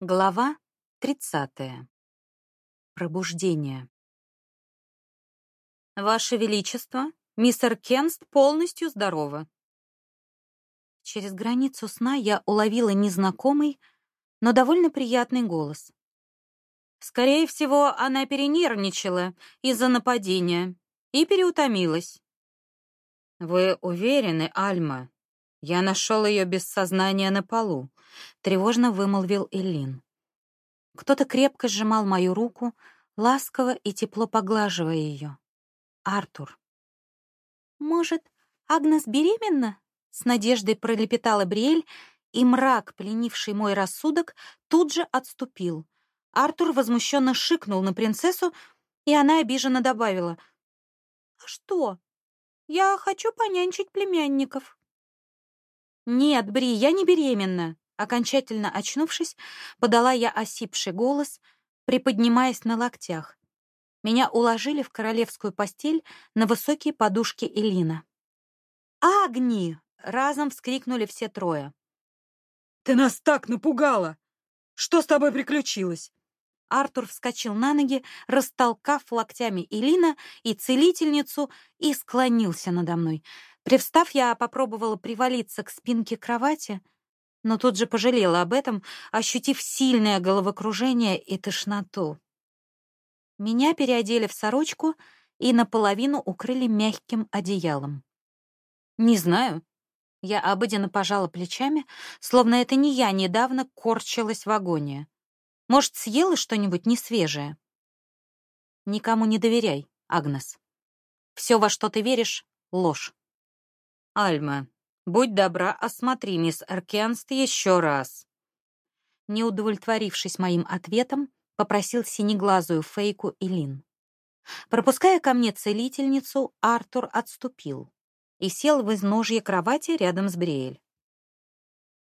Глава 30. Пробуждение. Ваше Величество, мистер Кенст полностью здорова. Через границу сна я уловила незнакомый, но довольно приятный голос. Скорее всего, она перенервничала из-за нападения и переутомилась. Вы уверены, Альма? Я нашел ее без сознания на полу, тревожно вымолвил Элин. Кто-то крепко сжимал мою руку, ласково и тепло поглаживая ее. Артур. Может, Агнес беременна? С надеждой пролепетала Бриэль, и мрак, пленивший мой рассудок, тут же отступил. Артур возмущенно шикнул на принцессу, и она обиженно добавила: "А что? Я хочу понянчить племянников". «Нет, Бри, я не беременна!» Окончательно очнувшись, подала я осипший голос, приподнимаясь на локтях. Меня уложили в королевскую постель на высокие подушки Элина. «Агни!» — разом вскрикнули все трое. «Ты нас так напугала! Что с тобой приключилось?» Артур вскочил на ноги, растолкав локтями Элина и целительницу, и склонился надо мной. Привстав, я попробовала привалиться к спинке кровати, но тут же пожалела об этом, ощутив сильное головокружение и тошноту. Меня переодели в сорочку и наполовину укрыли мягким одеялом. Не знаю. Я обыденно пожала плечами, словно это не я недавно корчилась в агонии. Может, съела что-нибудь несвежее? Никому не доверяй, Агнес. Все, во что ты веришь, ложь. Альма, будь добра, осмотри мисс Аркенст еще раз. Не удовлетворившись моим ответом, попросил синеглазую фейку Илин. Пропуская ко мне целительницу, Артур отступил и сел в изножье кровати рядом с Бриэль.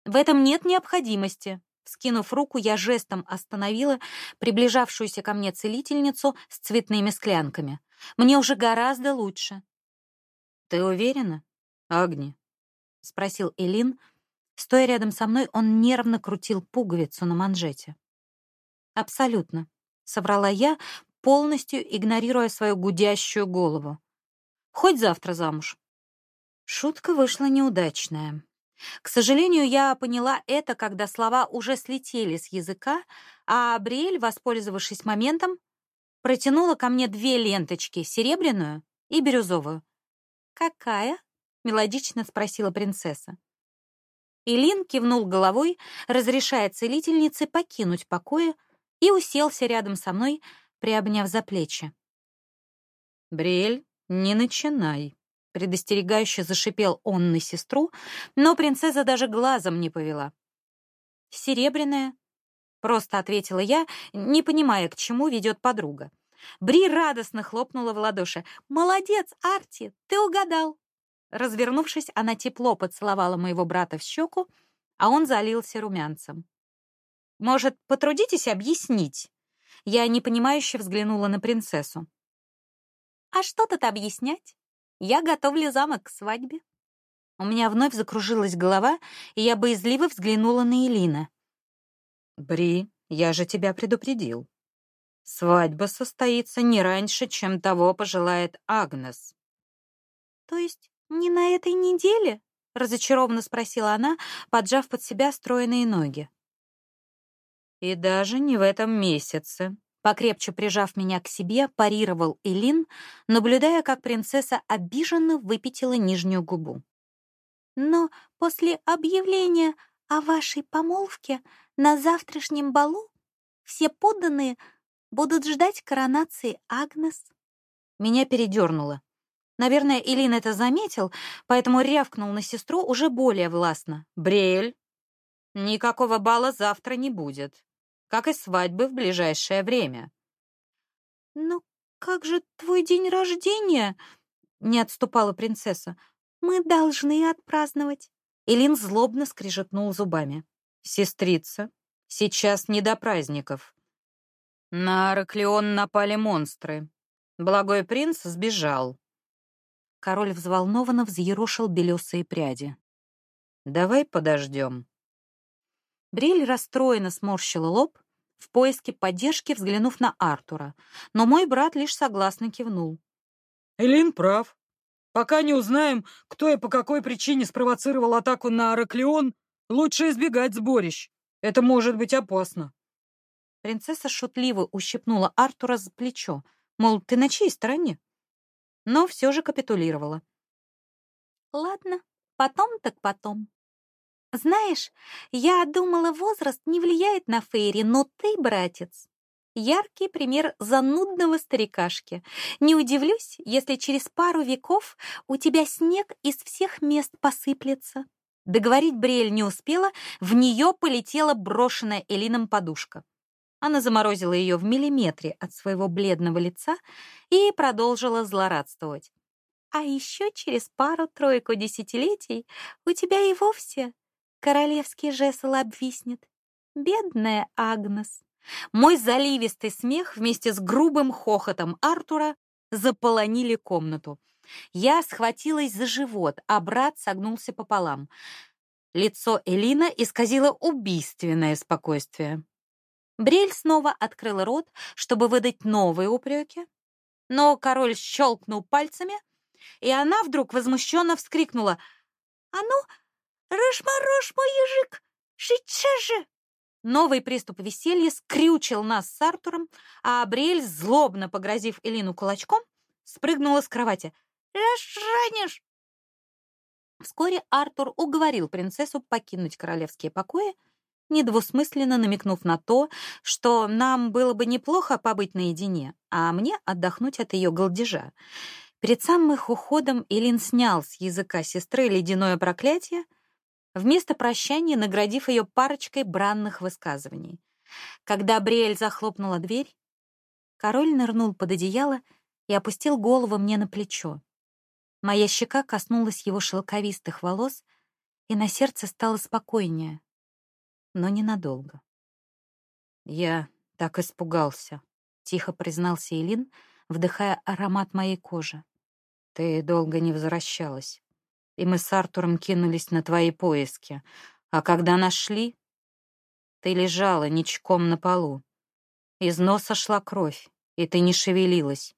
В этом нет необходимости. Скинув руку, я жестом остановила приближавшуюся ко мне целительницу с цветными склянками. Мне уже гораздо лучше. Ты уверена? Агни?» — спросил Элин. Стоя рядом со мной, он нервно крутил пуговицу на манжете. «Абсолютно», — соврала я, полностью игнорируя свою гудящую голову. «Хоть завтра замуж». Шутка вышла неудачная. К сожалению, я поняла это, когда слова уже слетели с языка, а Абриэль, воспользовавшись моментом, протянула ко мне две ленточки, серебряную и бирюзовую. «Какая?» Мелодично спросила принцесса. Илин кивнул головой, разрешая целительнице покинуть покои, и уселся рядом со мной, приобняв за плечи. «Бриэль, не начинай», — предостерегающе зашипел он на сестру, но принцесса даже глазом не повела. «Серебряная», — просто ответила я, не понимая, к чему ведет подруга. Бри радостно хлопнула в ладоши. «Молодец, Арти, ты угадал!» Развернувшись, она тепло поцеловала моего брата в щеку, а он залился румянцем. «Может, потрудитесь объяснить?» Я непонимающе взглянула на принцессу. «А что тут объяснять? Я готовлю замок к свадьбе». У меня вновь закружилась голова, и я боязливо взглянула на Элина. «Бри, я же тебя предупредил. Свадьба состоится не раньше, чем того пожелает Агнес». «То есть «Не на этой неделе?» — разочарованно спросила она, поджав под себя стройные ноги. «И даже не в этом месяце», покрепче прижав меня к себе, парировал Элин, наблюдая, как принцесса обиженно выпятила нижнюю губу. «Но после объявления о вашей помолвке на завтрашнем балу все подданные будут ждать коронации Агнес». Меня передернуло. Наверное, Илин это заметил, поэтому рявкнул на сестру уже более властно. «Бриэль, никакого бала завтра не будет, как и свадьбы в ближайшее время». «Ну, как же твой день рождения?» — не отступала принцесса. «Мы должны отпраздновать». Илин злобно скрежетнул зубами. «Сестрица, сейчас не до праздников. На Араклеон напали монстры. Благой принц сбежал. Король взволнованно взъерошил белесые пряди. «Давай подождем». Бриль расстроенно сморщила лоб, в поиске поддержки взглянув на Артура, но мой брат лишь согласно кивнул. Элин прав. Пока не узнаем, кто и по какой причине спровоцировал атаку на Араклеон, лучше избегать сборищ. Это может быть опасно. Принцесса шутливо ущипнула Артура за плечо, мол, ты на чьей стороне? Но все же капитулировала. Ладно, потом так потом. Знаешь, я думала, возраст не влияет на Фейри, но ты, братец, яркий пример занудного старикашки. Не удивлюсь, если через пару веков у тебя снег из всех мест посыплется. Договорить Бриэль не успела, в нее полетела брошенная Элином подушка. Она заморозила ее в миллиметре от своего бледного лица и продолжила злорадствовать. А еще через пару-тройку десятилетий у тебя и вовсе королевский жезл обвиснет. Бедная Агнес. Мой заливистый смех вместе с грубым хохотом Артура заполонили комнату. Я схватилась за живот, а брат согнулся пополам. Лицо Элина исказило убийственное спокойствие. Брель снова открыл рот, чтобы выдать новые упреки, но король щелкнул пальцами, и она вдруг возмущенно вскрикнула. «А ну, Рожморож мой язык! Сейчас же!» Новый приступ веселья скрючил нас с Артуром, а Абриэль, злобно погрозив Элину кулачком, спрыгнула с кровати. «Расранишь!» Вскоре Артур уговорил принцессу покинуть королевские покои, недвусмысленно намекнув на то, что нам было бы неплохо побыть наедине, а мне отдохнуть от ее голдежа. Перед самым их уходом Элин снял с языка сестры ледяное проклятие, вместо прощания наградив ее парочкой бранных высказываний. Когда Бриэль захлопнула дверь, король нырнул под одеяло и опустил голову мне на плечо. Моя щека коснулась его шелковистых волос, и на сердце стало спокойнее, но ненадолго. «Я так испугался», — тихо признался Илин, вдыхая аромат моей кожи. «Ты долго не возвращалась и мы с Артуром кинулись на твои поиски. А когда нашли, ты лежала ничком на полу. Из носа шла кровь, и ты не шевелилась.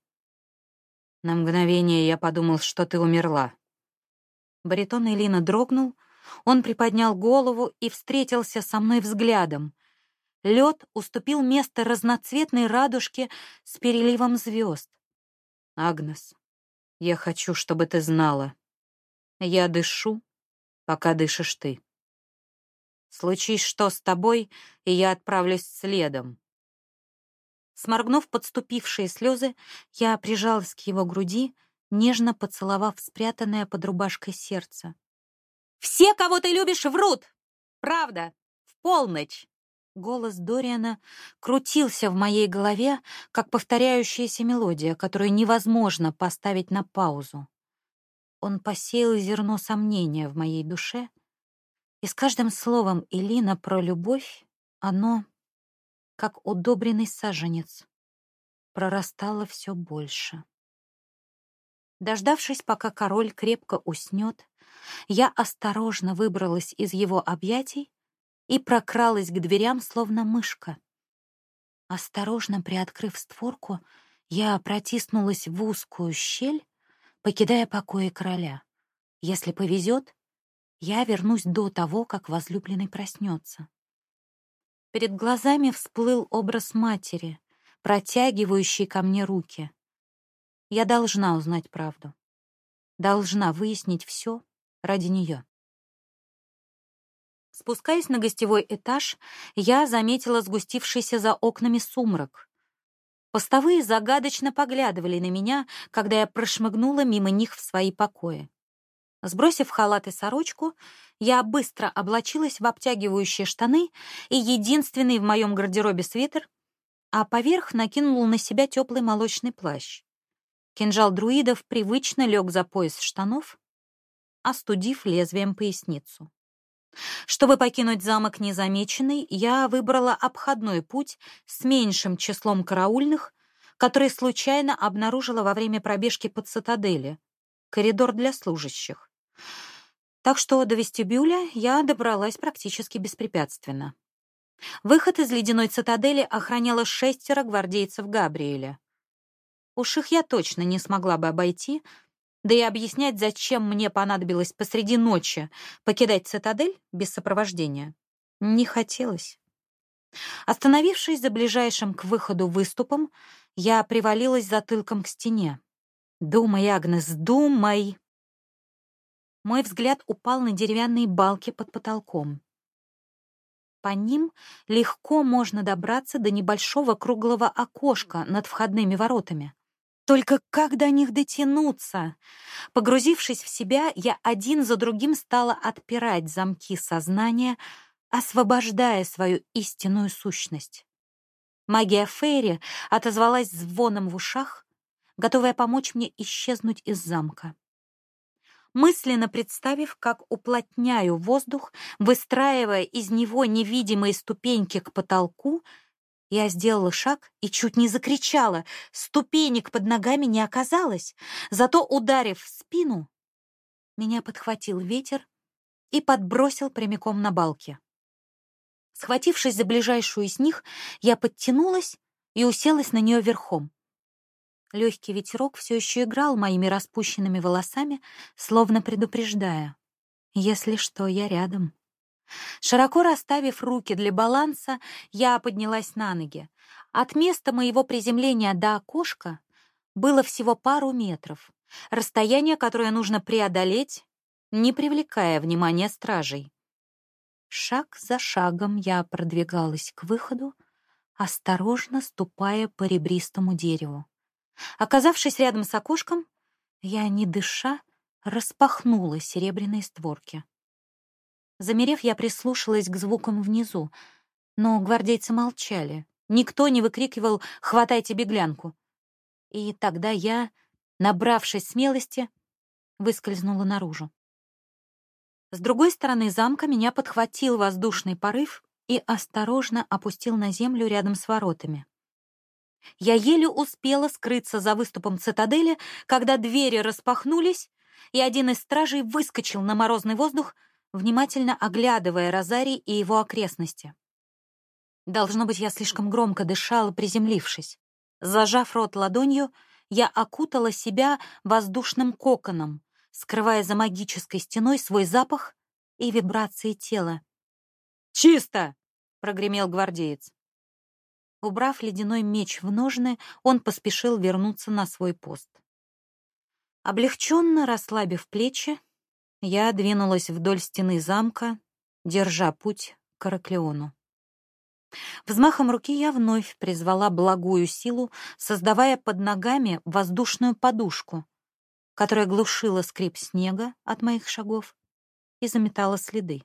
На мгновение я подумал, что ты умерла. Баритон Элина дрогнул, он приподнял голову и встретился со мной взглядом. Лед уступил место разноцветной радужке с переливом звезд. «Агнес, я хочу, чтобы ты знала, я дышу, пока дышишь ты. Случись что с тобой, и я отправлюсь следом. Сморгнув подступившие слезы, я прижалась к его груди, нежно поцеловав спрятанное под рубашкой сердце. «Все, кого ты любишь, врут! Правда! В полночь!» Голос Дориана крутился в моей голове, как повторяющаяся мелодия, которую невозможно поставить на паузу. Он посеял зерно сомнения в моей душе, и с каждым словом Илина про любовь оно, как удобренный саженец, прорастало все больше. Дождавшись, пока король крепко уснет, я осторожно выбралась из его объятий и прокралась к дверям, словно мышка. Осторожно приоткрыв створку, я протиснулась в узкую щель покидая покои короля. Если повезет, я вернусь до того, как возлюбленный проснется. Перед глазами всплыл образ матери, протягивающей ко мне руки. Я должна узнать правду. Должна выяснить все ради нее. Спускаясь на гостевой этаж, я заметила сгустившийся за окнами сумрак. Постовые загадочно поглядывали на меня, когда я прошмыгнула мимо них в свои покои. Сбросив халат и сорочку, я быстро облачилась в обтягивающие штаны и единственный в моем гардеробе свитер, а поверх накинула на себя теплый молочный плащ. Кинжал друидов привычно лег за пояс штанов, остудив лезвием поясницу. Чтобы покинуть замок незамеченный, я выбрала обходной путь с меньшим числом караульных, который случайно обнаружила во время пробежки под цитадели. Коридор для служащих. Так что до вестибюля я добралась практически беспрепятственно. Выход из ледяной цитадели охраняло шестеро гвардейцев Габриэля. Уж их я точно не смогла бы обойти, да и объяснять, зачем мне понадобилось посреди ночи покидать цитадель без сопровождения, не хотелось. Остановившись за ближайшим к выходу выступом, я привалилась затылком к стене. «Думай, Агнес, думай!» Мой взгляд упал на деревянные балки под потолком. По ним легко можно добраться до небольшого круглого окошка над входными воротами. Только как до них дотянуться? Погрузившись в себя, я один за другим стала отпирать замки сознания, освобождая свою истинную сущность. Магия Фейри отозвалась звоном в ушах, готовая помочь мне исчезнуть из замка. Мысленно представив, как уплотняю воздух, выстраивая из него невидимые ступеньки к потолку, я сделала шаг и чуть не закричала. Ступенек под ногами не оказалось, зато, ударив в спину, меня подхватил ветер и подбросил прямиком на балки. Схватившись за ближайшую из них, я подтянулась и уселась на нее верхом. Легкий ветерок все еще играл моими распущенными волосами, словно предупреждая. «Если что, я рядом». Широко расставив руки для баланса, я поднялась на ноги. От места моего приземления до окошка было всего пару метров. Расстояние, которое нужно преодолеть, не привлекая внимания стражей. Шаг за шагом я продвигалась к выходу, осторожно ступая по ребристому дереву. Оказавшись рядом с окошком, я, не дыша, распахнула серебряные створки. Замерев, я прислушалась к звукам внизу, но гвардейцы молчали. Никто не выкрикивал «Хватайте беглянку!». И тогда я, набравшись смелости, выскользнула наружу. С другой стороны замка меня подхватил воздушный порыв и осторожно опустил на землю рядом с воротами. Я еле успела скрыться за выступом цитадели, когда двери распахнулись, и один из стражей выскочил на морозный воздух, внимательно оглядывая Розарий и его окрестности. Должно быть, я слишком громко дышала, приземлившись. Зажав рот ладонью, я окутала себя воздушным коконом, скрывая за магической стеной свой запах и вибрации тела. «Чисто!» — прогремел гвардеец. Убрав ледяной меч в ножны, он поспешил вернуться на свой пост. Облегченно расслабив плечи, я двинулась вдоль стены замка, держа путь к Араклеону. Взмахом руки я вновь призвала благую силу, создавая под ногами воздушную подушку, которая глушила скрип снега от моих шагов и заметала следы.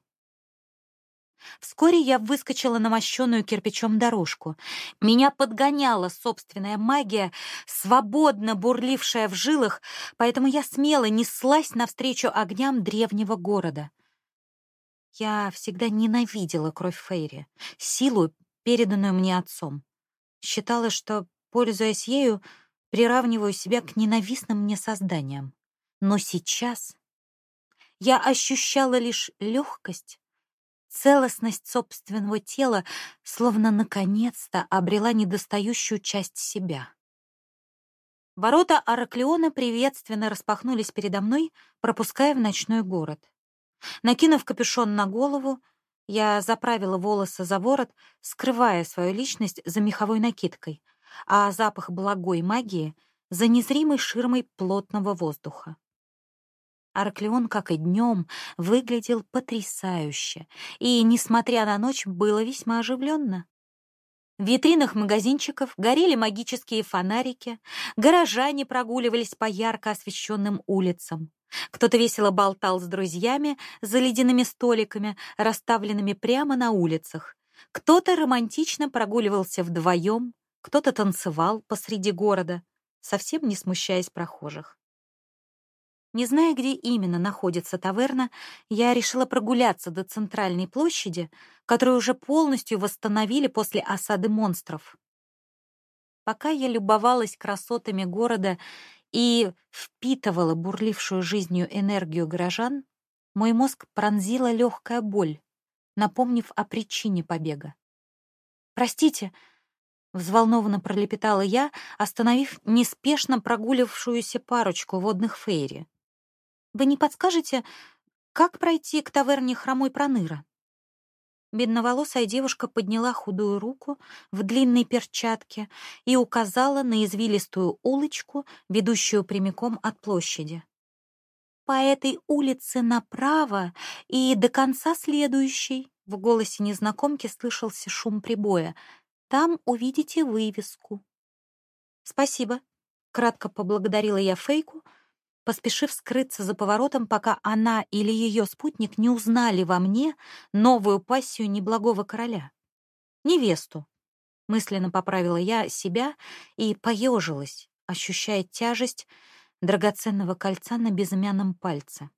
Вскоре я выскочила на мощенную кирпичом дорожку. Меня подгоняла собственная магия, свободно бурлившая в жилах, поэтому я смело неслась навстречу огням древнего города. Я всегда ненавидела кровь Фейри, силу, переданную мне отцом. Считала, что, пользуясь ею, приравниваю себя к ненавистным мне созданиям. Но сейчас я ощущала лишь легкость, целостность собственного тела, словно наконец-то обрела недостающую часть себя. Ворота Араклеона приветственно распахнулись передо мной, пропуская в ночной город. Накинув капюшон на голову, я заправила волосы за ворот, скрывая свою личность за меховой накидкой, а запах благой магии — за незримой ширмой плотного воздуха. Арклеон, как и днем, выглядел потрясающе, и, несмотря на ночь, было весьма оживленно. В витринах магазинчиков горели магические фонарики, горожане прогуливались по ярко освещенным улицам. Кто-то весело болтал с друзьями за ледяными столиками, расставленными прямо на улицах. Кто-то романтично прогуливался вдвоем, кто-то танцевал посреди города, совсем не смущаясь прохожих. Не зная, где именно находится таверна, я решила прогуляться до центральной площади, которую уже полностью восстановили после осады монстров. Пока я любовалась красотами города и впитывала бурлившую жизнью энергию горожан, мой мозг пронзила легкая боль, напомнив о причине побега. Простите, взволнованно пролепетала я, остановив неспешно прогуливавшуюся парочку водных фейри. Вы не подскажете, как пройти к таверне Хромой Проныра? Бедноволосая девушка подняла худую руку в длинной перчатке и указала на извилистую улочку, ведущую прямиком от площади. «По этой улице направо и до конца следующей», — в голосе незнакомки слышался шум прибоя. «Там увидите вывеску». «Спасибо», — кратко поблагодарила я Фейку, — поспешив скрыться за поворотом, пока она или ее спутник не узнали во мне новую пассию неблагого короля. Невесту. Мысленно поправила я себя и поежилась, ощущая тяжесть драгоценного кольца на безымянном пальце.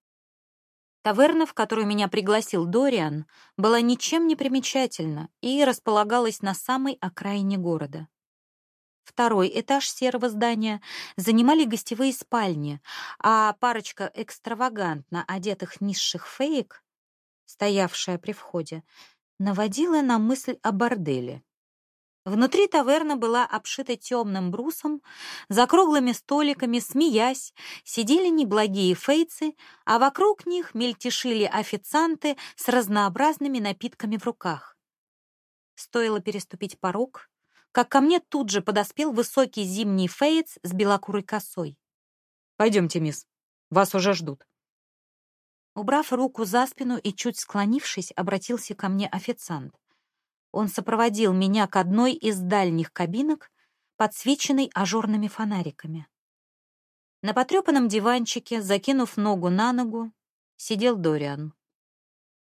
Таверна, в которую меня пригласил Дориан, была ничем не примечательна и располагалась на самой окраине города. Второй этаж серого здания занимали гостевые спальни, а парочка экстравагантно одетых низших феек, стоявшая при входе, наводила на мысль о борделе. Внутри таверна была обшита темным брусом, за круглыми столиками, смеясь, сидели неблагие фейцы, а вокруг них мельтешили официанты с разнообразными напитками в руках. Стоило переступить порог, как ко мне тут же подоспел высокий зимний фейц с белокурой косой. «Пойдемте, мисс, вас уже ждут». Убрав руку за спину и чуть склонившись, обратился ко мне официант. Он сопроводил меня к одной из дальних кабинок, подсвеченной ажурными фонариками. На потрепанном диванчике, закинув ногу на ногу, сидел Дориан.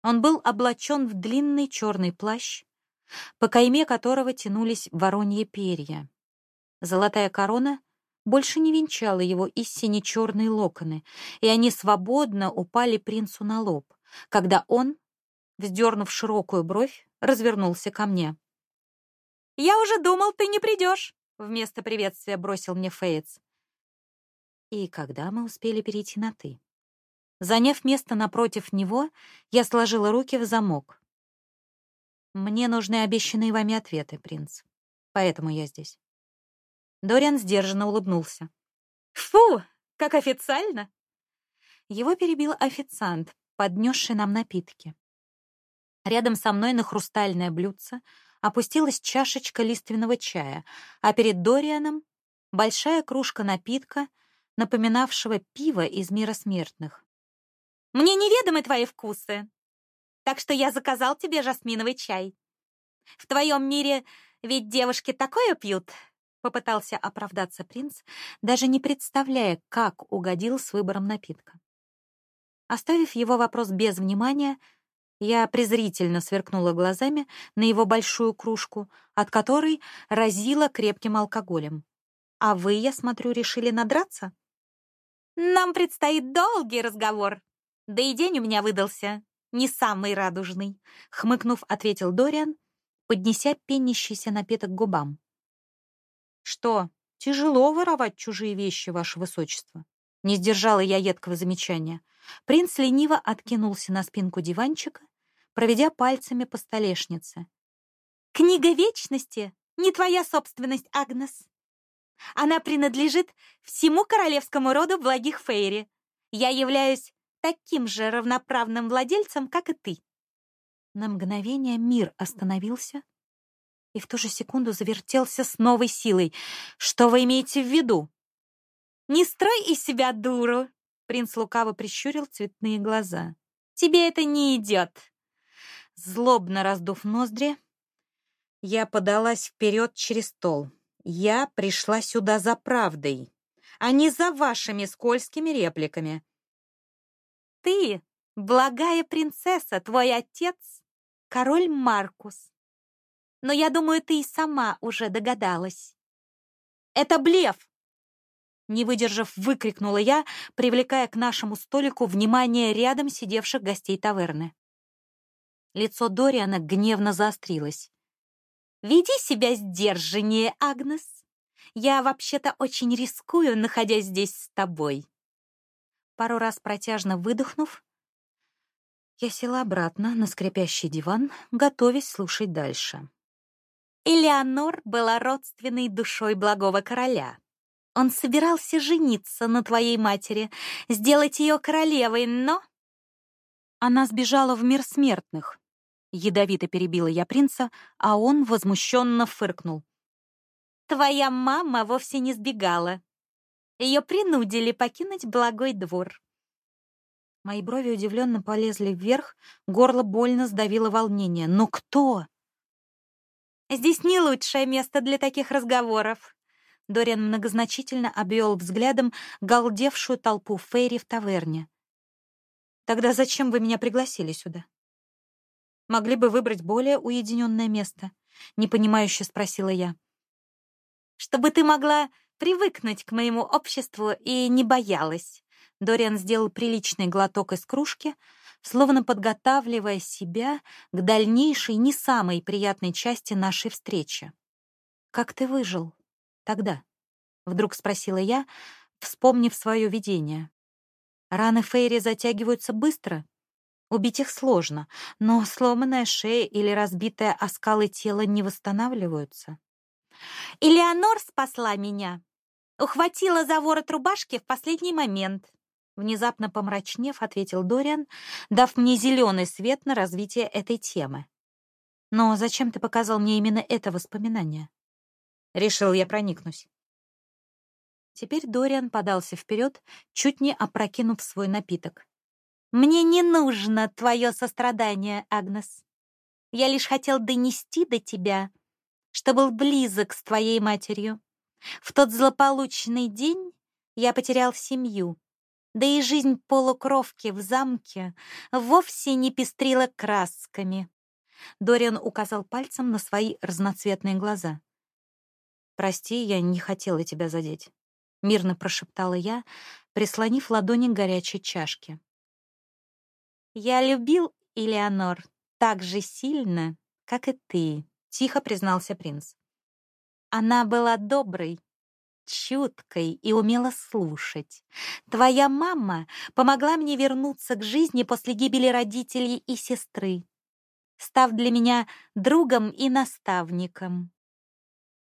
Он был облачен в длинный черный плащ, по кайме которого тянулись вороньи перья. Золотая корона больше не венчала его и сине-черные локоны, и они свободно упали принцу на лоб, когда он, вздернув широкую бровь, развернулся ко мне. «Я уже думал, ты не придешь!» — вместо приветствия бросил мне Фейтс. И когда мы успели перейти на «ты»? Заняв место напротив него, я сложила руки в замок. Мне нужны обещанные вами ответы, принц. Поэтому я здесь. Дориан сдержанно улыбнулся. Фу, как официально! Его перебил официант, поднесший нам напитки. Рядом со мной на хрустальное блюдце опустилась чашечка лиственного чая, а перед Дорианом большая кружка напитка, напоминавшего пиво из мира смертных. «Мне неведомы твои вкусы», так что я заказал тебе жасминовый чай. В твоем мире ведь девушки такое пьют?» Попытался оправдаться принц, даже не представляя, как угодил с выбором напитка. Оставив его вопрос без внимания, я презрительно сверкнула глазами на его большую кружку, от которой разило крепким алкоголем. «А вы, я смотрю, решили надраться?» «Нам предстоит долгий разговор. Да и день у меня выдался не самый радужный», — хмыкнув, ответил Дориан, поднеся пенящийся напиток к губам. «Что, тяжело воровать чужие вещи, ваше высочество?» Не сдержала я едкого замечания. Принц лениво откинулся на спинку диванчика, проведя пальцами по столешнице. «Книга вечности не твоя собственность, Агнес. Она принадлежит всему королевскому роду благих Фейри. Я являюсь таким же равноправным владельцем, как и ты. На мгновение мир остановился и в ту же секунду завертелся с новой силой. Что вы имеете в виду? Не строй из себя дуру, принц лукаво прищурил цветные глаза. Тебе это не идет. Злобно раздув ноздри, я подалась вперед через стол. Я пришла сюда за правдой, а не за вашими скользкими репликами ты, благая принцесса, твой отец — король Маркус. Но я думаю, ты и сама уже догадалась. Это блеф! Не выдержав, выкрикнула я, привлекая к нашему столику внимание рядом сидевших гостей таверны. Лицо Дориана гневно заострилось. «Веди себя сдержаннее, Агнес. Я вообще-то очень рискую, находясь здесь с тобой». Пару раз протяжно выдохнув, я села обратно на скрипящий диван, готовясь слушать дальше. Элеонор была родственной душой благого короля. Он собирался жениться на твоей матери, сделать ее королевой, но... Она сбежала в мир смертных. Ядовито перебила я принца, а он возмущенно фыркнул. Твоя мама вовсе не сбегала. Ее принудили покинуть благой двор. Мои брови удивленно полезли вверх, горло больно сдавило волнение. Но кто? Здесь не лучшее место для таких разговоров. Дориан многозначительно обвел взглядом галдевшую толпу фейри в таверне. Тогда зачем вы меня пригласили сюда? Могли бы выбрать более уединенное место, непонимающе спросила я. Чтобы ты могла привыкнуть к моему обществу и не боялась. Дориан сделал приличный глоток из кружки, словно подготавливая себя к дальнейшей, не самой приятной части нашей встречи. «Как ты выжил тогда?» — вдруг спросила я, вспомнив свое видение. «Раны Фейри затягиваются быстро. Убить их сложно, но сломанная шея или разбитое оскалы тела не восстанавливаются». «Элеонор спасла меня!» Ухватила за ворот рубашки в последний момент. Внезапно помрачнев, ответил Дориан, дав мне зеленый свет на развитие этой темы. Но зачем ты показал мне именно это воспоминание? Решил я проникнусь. Теперь Дориан подался вперед, чуть не опрокинув свой напиток. «Мне не нужно твое сострадание, Агнес. Я лишь хотел донести до тебя, что был близок с твоей матерью. В тот злополучный день я потерял семью, да и жизнь полукровки в замке вовсе не пестрила красками. Дориан указал пальцем на свои разноцветные глаза. «Прости, я не хотела тебя задеть», — мирно прошептала я, прислонив ладони к горячей чашке. «Я любил Элеонор так же сильно, как и ты», — тихо признался принц. «Она была доброй, чуткой и умела слушать. Твоя мама помогла мне вернуться к жизни после гибели родителей и сестры, став для меня другом и наставником.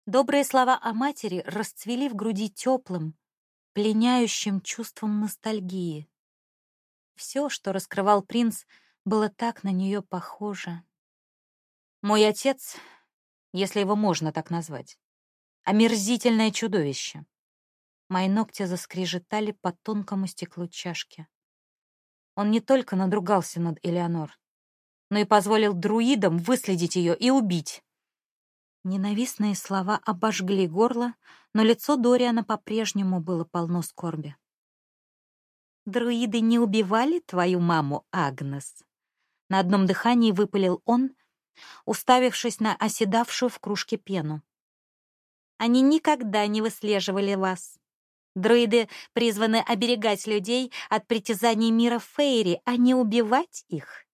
Добрые слова о матери расцвели в груди теплым, пленяющим чувством ностальгии. Все, что раскрывал принц, было так на нее похоже. Мой отец, если его можно так назвать, Омерзительное чудовище. Мои ногти заскрежетали по тонкому стеклу чашки. Он не только надругался над Элеонор, но и позволил друидам выследить ее и убить. Ненавистные слова обожгли горло, но лицо Дориана по-прежнему было полно скорби. «Друиды не убивали твою маму, Агнес?» На одном дыхании выпалил он, уставившись на оседавшую в кружке пену. Они никогда не выслеживали вас. Друиды призваны оберегать людей от притязаний мира Фейри, а не убивать их.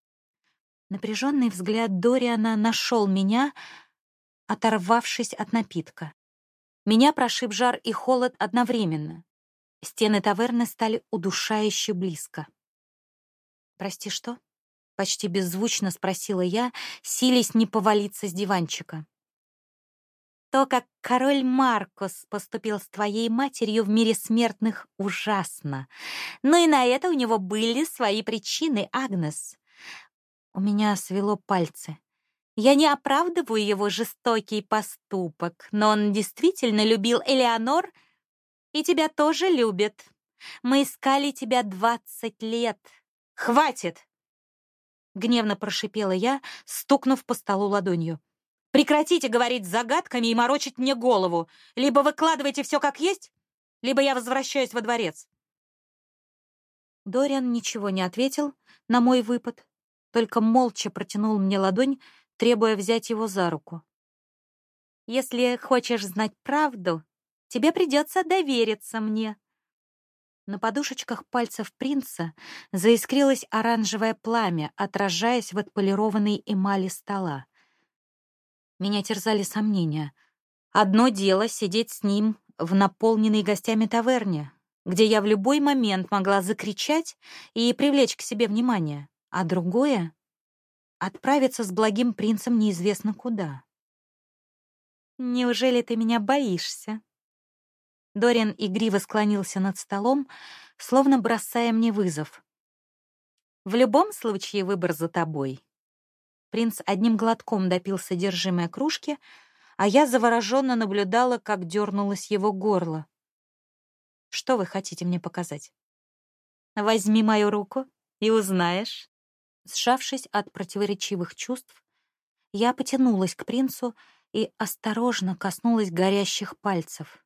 Напряженный взгляд Дориана нашел меня, оторвавшись от напитка. Меня прошиб жар и холод одновременно. Стены таверны стали удушающе близко. «Прости, что?» — почти беззвучно спросила я, силясь не повалиться с диванчика. То, как король Маркус поступил с твоей матерью в мире смертных, ужасно. Но и на это у него были свои причины, Агнес. У меня свело пальцы. Я не оправдываю его жестокий поступок, но он действительно любил Элеонор и тебя тоже любит. Мы искали тебя двадцать лет. Хватит! Гневно прошипела я, стукнув по столу ладонью. Прекратите говорить загадками и морочить мне голову. Либо выкладывайте все как есть, либо я возвращаюсь во дворец. Дориан ничего не ответил на мой выпад, только молча протянул мне ладонь, требуя взять его за руку. «Если хочешь знать правду, тебе придется довериться мне». На подушечках пальцев принца заискрилось оранжевое пламя, отражаясь в отполированной эмали стола. Меня терзали сомнения. Одно дело сидеть с ним в наполненной гостями таверне, где я в любой момент могла закричать и привлечь к себе внимание, а другое — отправиться с благим принцем неизвестно куда. Неужели ты меня боишься?» Дориан игриво склонился над столом, словно бросая мне вызов. «В любом случае выбор за тобой». Принц одним глотком допил содержимое кружки, а я завороженно наблюдала, как дернулось его горло. «Что вы хотите мне показать?» «Возьми мою руку и узнаешь». Сжавшись от противоречивых чувств, я потянулась к принцу и осторожно коснулась горящих пальцев.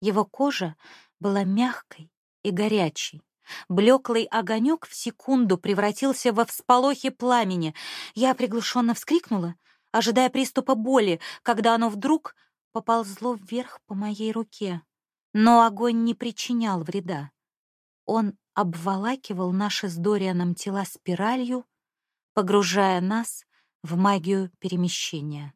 Его кожа была мягкой и горячей. Блеклый огонек в секунду превратился во всполохи пламени. Я приглушенно вскрикнула, ожидая приступа боли, когда оно вдруг поползло вверх по моей руке. Но огонь не причинял вреда. Он обволакивал наши с Дорианом тела спиралью, погружая нас в магию перемещения.